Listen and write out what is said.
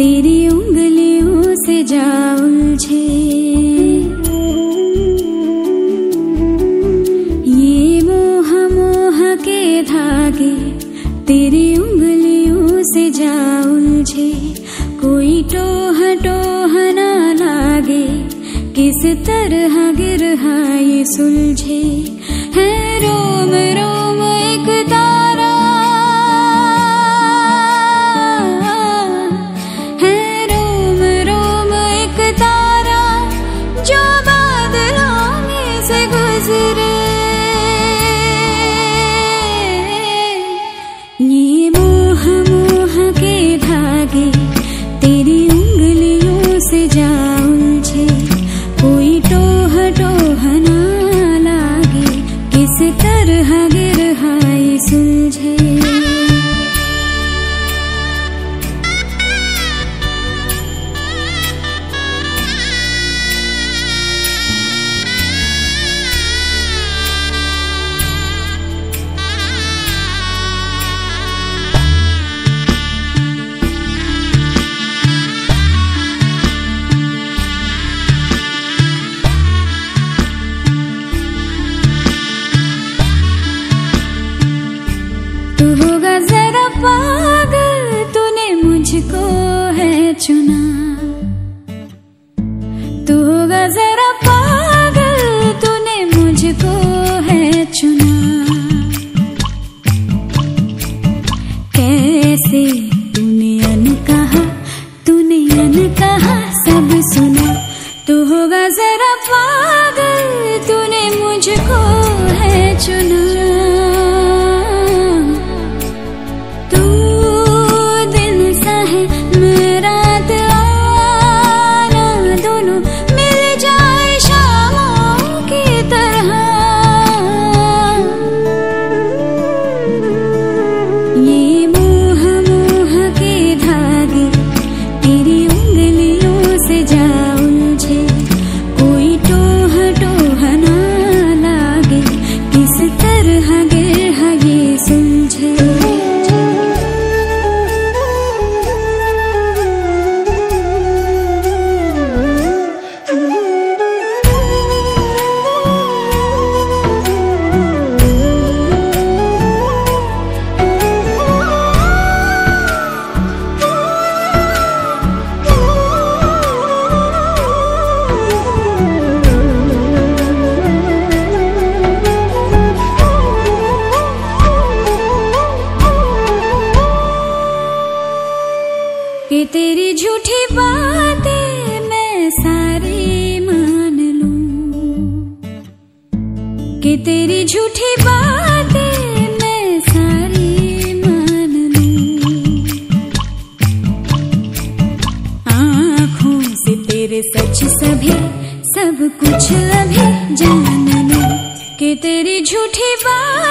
तेरी उंगलियों से जा उलझे ये मोह मोह के धागे तेरी उंगलियों से जा उलझे कोई टोह टोह ना लागे, किस तरह गिर हाँ ये सुलझे। तू होगा जरा पागल तूने मुझको है चुना। तू होगा जरा hang कि तेरी झूठी बातें मैं सारी मान लूँ। से तेरे सच सभी, सब कुछ अभी जान लूँ तेरी झूठी बात